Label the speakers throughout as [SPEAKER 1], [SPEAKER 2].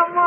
[SPEAKER 1] அம்மா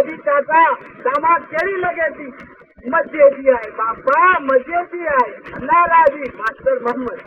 [SPEAKER 1] अधिकाचा सामा केली लगेची मजेची आहे. बापा मजेची आहे. नाराजी. मास्टर मोहम्मद